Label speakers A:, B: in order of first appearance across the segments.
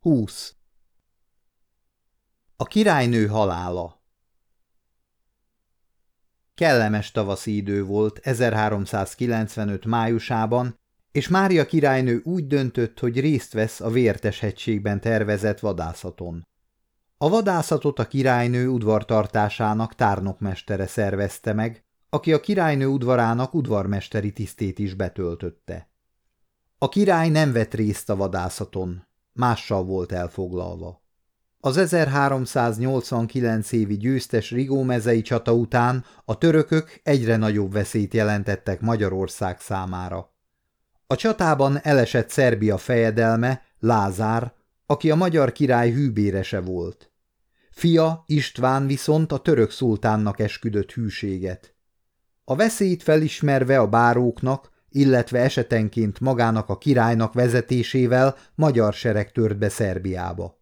A: 20. A királynő halála Kellemes tavaszi idő volt 1395 májusában, és Mária királynő úgy döntött, hogy részt vesz a Vértes hegységben tervezett vadászaton. A vadászatot a királynő udvartartásának tárnokmestere szervezte meg, aki a királynő udvarának udvarmesteri tisztét is betöltötte. A király nem vett részt a vadászaton, mással volt elfoglalva. Az 1389 évi győztes Rigómezei csata után a törökök egyre nagyobb veszélyt jelentettek Magyarország számára. A csatában elesett Szerbia fejedelme, Lázár, aki a magyar király hűbérese volt. Fia István viszont a török szultánnak esküdött hűséget. A veszélyt felismerve a báróknak, illetve esetenként magának a királynak vezetésével magyar sereg tört be Szerbiába.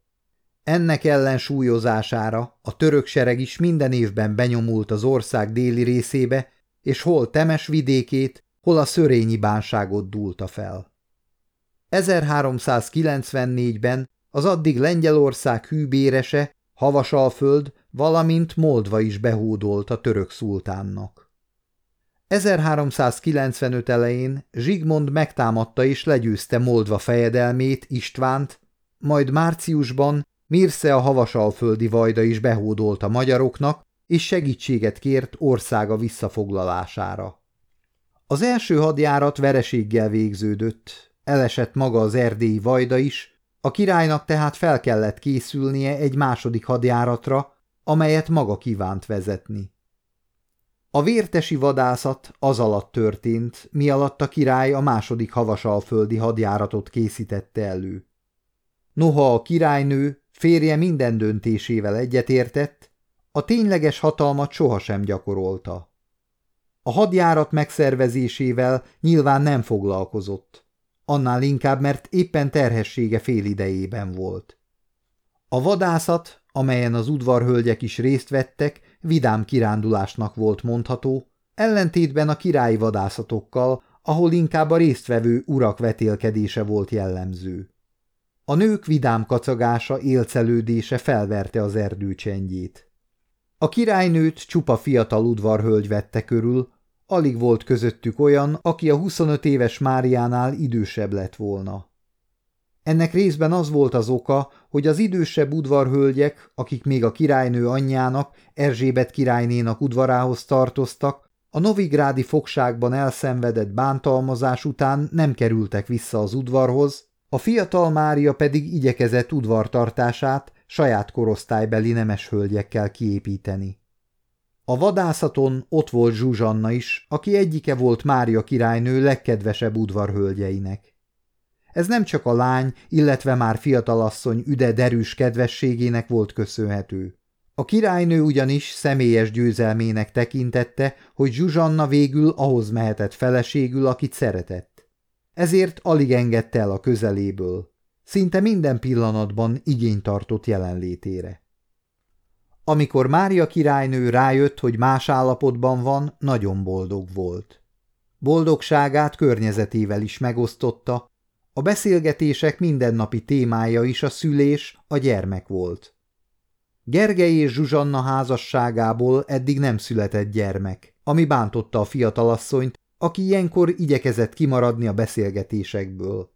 A: Ennek ellensúlyozására a török sereg is minden évben benyomult az ország déli részébe, és hol Temes vidékét, hol a szörényi bánságot dúlta fel. 1394-ben az addig Lengyelország hűbérese, Havasalföld, valamint Moldva is behódolt a török szultánnak. 1395 elején Zsigmond megtámadta és legyőzte Moldva fejedelmét, Istvánt, majd márciusban Mirsze a havasalföldi vajda is behódolt a magyaroknak, és segítséget kért országa visszafoglalására. Az első hadjárat vereséggel végződött, elesett maga az erdélyi vajda is, a királynak tehát fel kellett készülnie egy második hadjáratra, amelyet maga kívánt vezetni. A vértesi vadászat az alatt történt, mi alatt a király a második havasalföldi hadjáratot készítette elő. Noha a királynő férje minden döntésével egyetértett, a tényleges hatalmat sohasem gyakorolta. A hadjárat megszervezésével nyilván nem foglalkozott, annál inkább, mert éppen terhessége fél idejében volt. A vadászat, amelyen az udvarhölgyek is részt vettek, vidám kirándulásnak volt mondható, ellentétben a királyi vadászatokkal, ahol inkább a résztvevő urak vetélkedése volt jellemző. A nők vidám kacagása, élcelődése felverte az erdő csendjét. A királynőt csupa fiatal udvarhölgy vette körül, alig volt közöttük olyan, aki a 25 éves Máriánál idősebb lett volna. Ennek részben az volt az oka, hogy az idősebb udvarhölgyek, akik még a királynő anyjának, Erzsébet királynénak udvarához tartoztak, a novigrádi fogságban elszenvedett bántalmazás után nem kerültek vissza az udvarhoz, a fiatal Mária pedig igyekezett udvartartását saját korosztálybeli nemes hölgyekkel kiépíteni. A vadászaton ott volt Zsuzsanna is, aki egyike volt Mária királynő legkedvesebb udvarhölgyeinek. Ez nem csak a lány, illetve már fiatalasszony üde derűs kedvességének volt köszönhető. A királynő ugyanis személyes győzelmének tekintette, hogy Zsuzsanna végül ahhoz mehetett feleségül, akit szeretett. Ezért alig engedte el a közeléből. Szinte minden pillanatban igény tartott jelenlétére. Amikor Mária királynő rájött, hogy más állapotban van, nagyon boldog volt. Boldogságát környezetével is megosztotta, a beszélgetések mindennapi témája is a szülés, a gyermek volt. Gergely és Zsuzsanna házasságából eddig nem született gyermek, ami bántotta a fiatalasszonyt, aki ilyenkor igyekezett kimaradni a beszélgetésekből.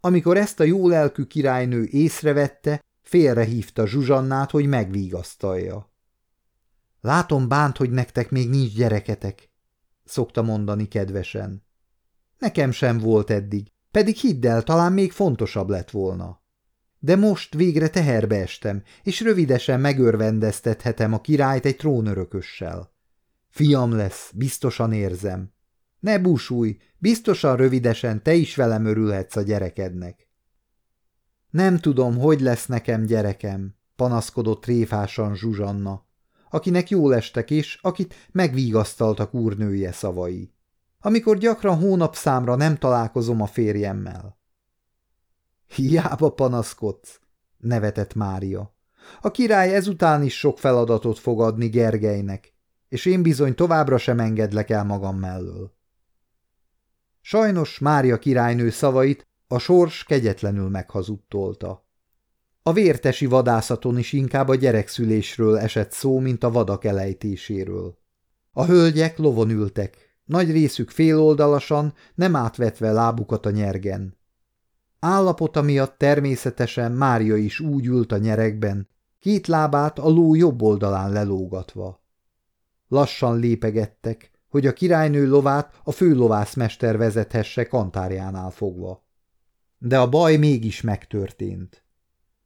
A: Amikor ezt a jólelkű királynő észrevette, félrehívta Zsuzsannát, hogy megvigasztalja. Látom bánt, hogy nektek még nincs gyereketek, szokta mondani kedvesen. Nekem sem volt eddig, pedig hidd el, talán még fontosabb lett volna. De most végre teherbe estem, és rövidesen megörvendeztethetem a királyt egy trónörökössel. Fiam lesz, biztosan érzem. Ne búsulj, biztosan rövidesen te is velem örülhetsz a gyerekednek. Nem tudom, hogy lesz nekem gyerekem, panaszkodott tréfásan Zsuzsanna, akinek jól estek és akit megvigasztaltak úrnője szavai amikor gyakran hónapszámra nem találkozom a férjemmel. Hiába panaszkodsz, nevetett Mária. A király ezután is sok feladatot fog adni Gergelynek, és én bizony továbbra sem engedlek el magam mellől. Sajnos Mária királynő szavait a sors kegyetlenül meghazudtolta. A vértesi vadászaton is inkább a gyerekszülésről esett szó, mint a vadak elejtéséről. A hölgyek lovon ültek, nagy részük féloldalasan, nem átvetve lábukat a nyergen. Állapota miatt természetesen Mária is úgy ült a nyerekben, két lábát a ló jobb oldalán lelógatva. Lassan lépegettek, hogy a királynő lovát a főlovászmester vezethesse kantárjánál fogva. De a baj mégis megtörtént.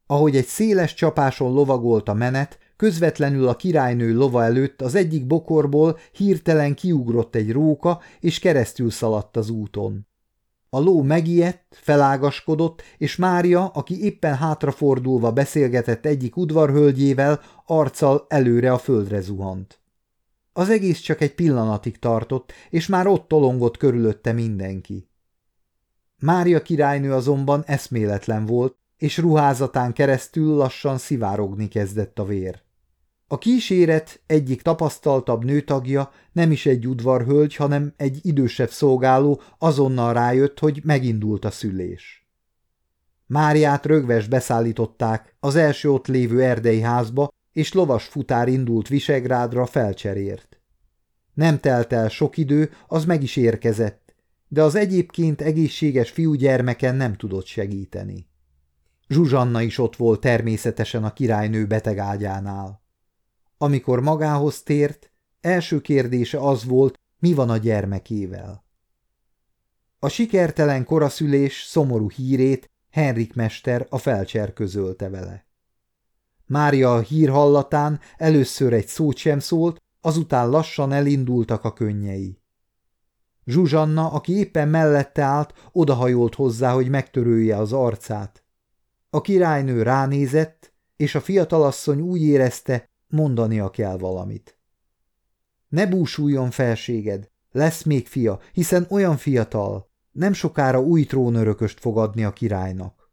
A: Ahogy egy széles csapáson lovagolt a menet, közvetlenül a királynő lova előtt az egyik bokorból hirtelen kiugrott egy róka, és keresztül szaladt az úton. A ló megijedt, felágaskodott, és Mária, aki éppen hátrafordulva beszélgetett egyik udvarhölgyével, arccal előre a földre zuhant. Az egész csak egy pillanatig tartott, és már ott tolongott körülötte mindenki. Mária királynő azonban eszméletlen volt, és ruházatán keresztül lassan szivárogni kezdett a vér. A kíséret egyik tapasztaltabb nőtagja, nem is egy udvarhölgy, hanem egy idősebb szolgáló azonnal rájött, hogy megindult a szülés. Máriát rögves beszállították az első ott lévő erdei házba, és lovas futár indult Visegrádra felcserért. Nem telt el sok idő, az meg is érkezett, de az egyébként egészséges fiúgyermeken nem tudott segíteni. Zsuzsanna is ott volt természetesen a királynő betegágyánál. Amikor magához tért, első kérdése az volt, mi van a gyermekével. A sikertelen koraszülés szomorú hírét Henrik mester a felcser közölte vele. Mária a hír hallatán először egy szót sem szólt, azután lassan elindultak a könnyei. Zsuzsanna, aki éppen mellette állt, odahajolt hozzá, hogy megtörője az arcát. A királynő ránézett, és a fiatalasszony úgy érezte, mondania kell valamit. Ne búsuljon felséged, lesz még fia, hiszen olyan fiatal, nem sokára új trónörököst fog adni a királynak.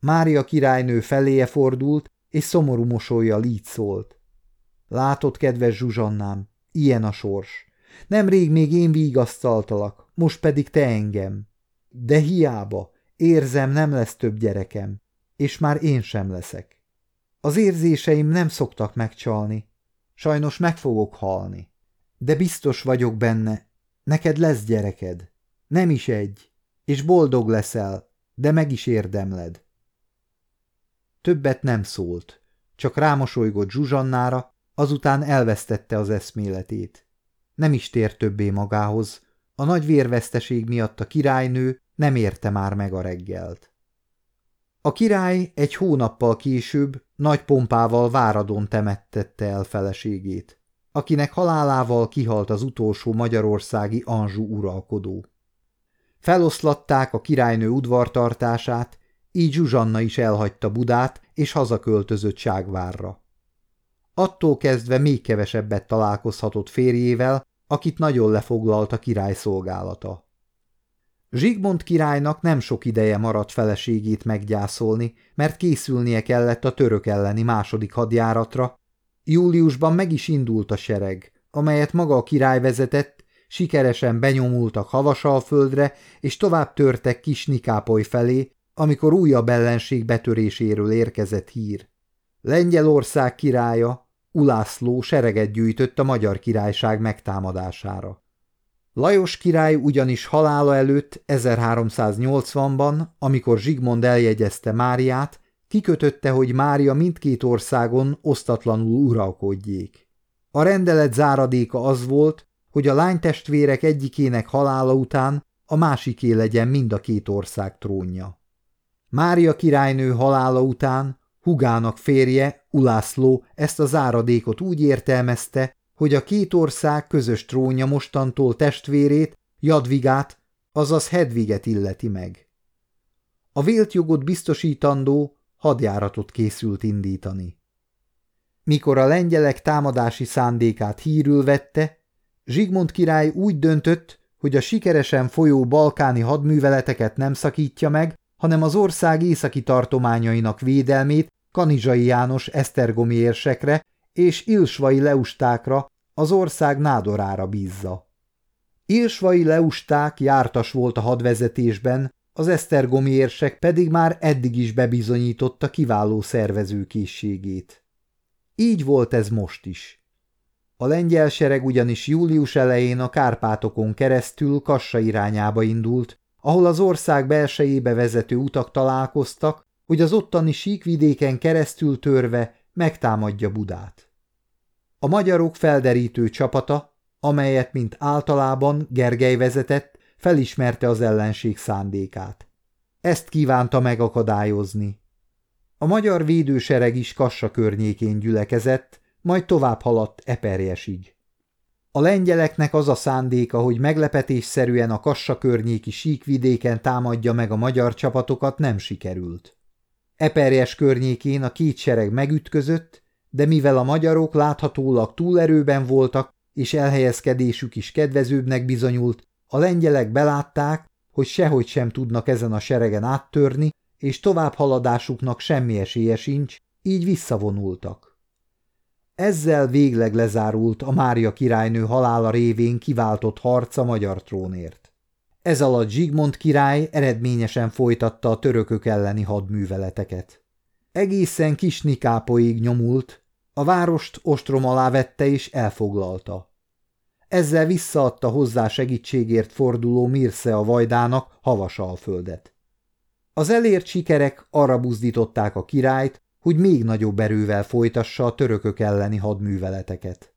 A: Mária királynő feléje fordult, és szomorú mosolyjal így szólt. Látod, kedves Zsuzsannám, ilyen a sors. Nemrég még én vigasztaltalak, most pedig te engem. De hiába, érzem, nem lesz több gyerekem, és már én sem leszek. Az érzéseim nem szoktak megcsalni. Sajnos meg fogok halni. De biztos vagyok benne, neked lesz gyereked. Nem is egy, és boldog leszel, de meg is érdemled. Többet nem szólt, csak rámosolygott Zsuzsannára, azután elvesztette az eszméletét. Nem is tért többé magához, a nagy vérveszteség miatt a királynő nem érte már meg a reggelt. A király egy hónappal később nagy pompával váradon temettette el feleségét, akinek halálával kihalt az utolsó magyarországi Anzsú uralkodó. Feloszlatták a királynő udvartartását, így Zsuzsanna is elhagyta Budát, és hazaköltözött Ságvárra. Attól kezdve még kevesebbet találkozhatott férjével, akit nagyon lefoglalt a király szolgálata. Zsigmond királynak nem sok ideje maradt feleségét meggyászolni, mert készülnie kellett a török elleni második hadjáratra. Júliusban meg is indult a sereg, amelyet maga a király vezetett, sikeresen benyomultak Havasalföldre, és tovább törtek kis Nikápoly felé, amikor újabb ellenség betöréséről érkezett hír. Lengyelország királya, Ulászló sereget gyűjtött a magyar királyság megtámadására. Lajos király ugyanis halála előtt 1380-ban, amikor Zsigmond eljegyezte Máriát, kikötötte, hogy Mária mindkét országon osztatlanul uralkodjék. A rendelet záradéka az volt, hogy a lánytestvérek egyikének halála után a másiké legyen mind a két ország trónja. Mária királynő halála után Hugának férje, Ulászló ezt a záradékot úgy értelmezte, hogy a két ország közös trónja mostantól testvérét, Jadvigát, azaz Hedviget illeti meg. A vélt jogot biztosítandó hadjáratot készült indítani. Mikor a lengyelek támadási szándékát hírül vette, Zsigmond király úgy döntött, hogy a sikeresen folyó balkáni hadműveleteket nem szakítja meg, hanem az ország északi tartományainak védelmét Kanizsai János esztergomi érsekre és Ilsvai leustákra, az ország nádorára bízza. Ilsvai leusták jártas volt a hadvezetésben, az esztergomi érsek pedig már eddig is bebizonyította kiváló szervezőkészségét. Így volt ez most is. A lengyel sereg ugyanis július elején a Kárpátokon keresztül Kassa irányába indult, ahol az ország belsejébe vezető utak találkoztak, hogy az ottani síkvidéken keresztül törve megtámadja Budát. A magyarok felderítő csapata, amelyet mint általában Gergely vezetett, felismerte az ellenség szándékát. Ezt kívánta megakadályozni. A magyar védősereg is Kassa környékén gyülekezett, majd tovább haladt Eperjesig. A lengyeleknek az a szándéka, hogy meglepetésszerűen a Kassa környéki síkvidéken támadja meg a magyar csapatokat, nem sikerült. Eperjes környékén a két sereg megütközött, de mivel a magyarok láthatólag túlerőben voltak, és elhelyezkedésük is kedvezőbbnek bizonyult, a lengyelek belátták, hogy sehogy sem tudnak ezen a seregen áttörni, és továbbhaladásuknak semmi esélye sincs, így visszavonultak. Ezzel végleg lezárult a Mária királynő halála révén kiváltott harc a magyar trónért. Ez alatt Zsigmond király eredményesen folytatta a törökök elleni hadműveleteket. Egészen Kisnikápoig nyomult, a várost ostrom alá vette és elfoglalta. Ezzel visszaadta hozzá segítségért forduló Mirsze a vajdának Havasalföldet. Az elért sikerek arra buzdították a királyt, hogy még nagyobb erővel folytassa a törökök elleni hadműveleteket.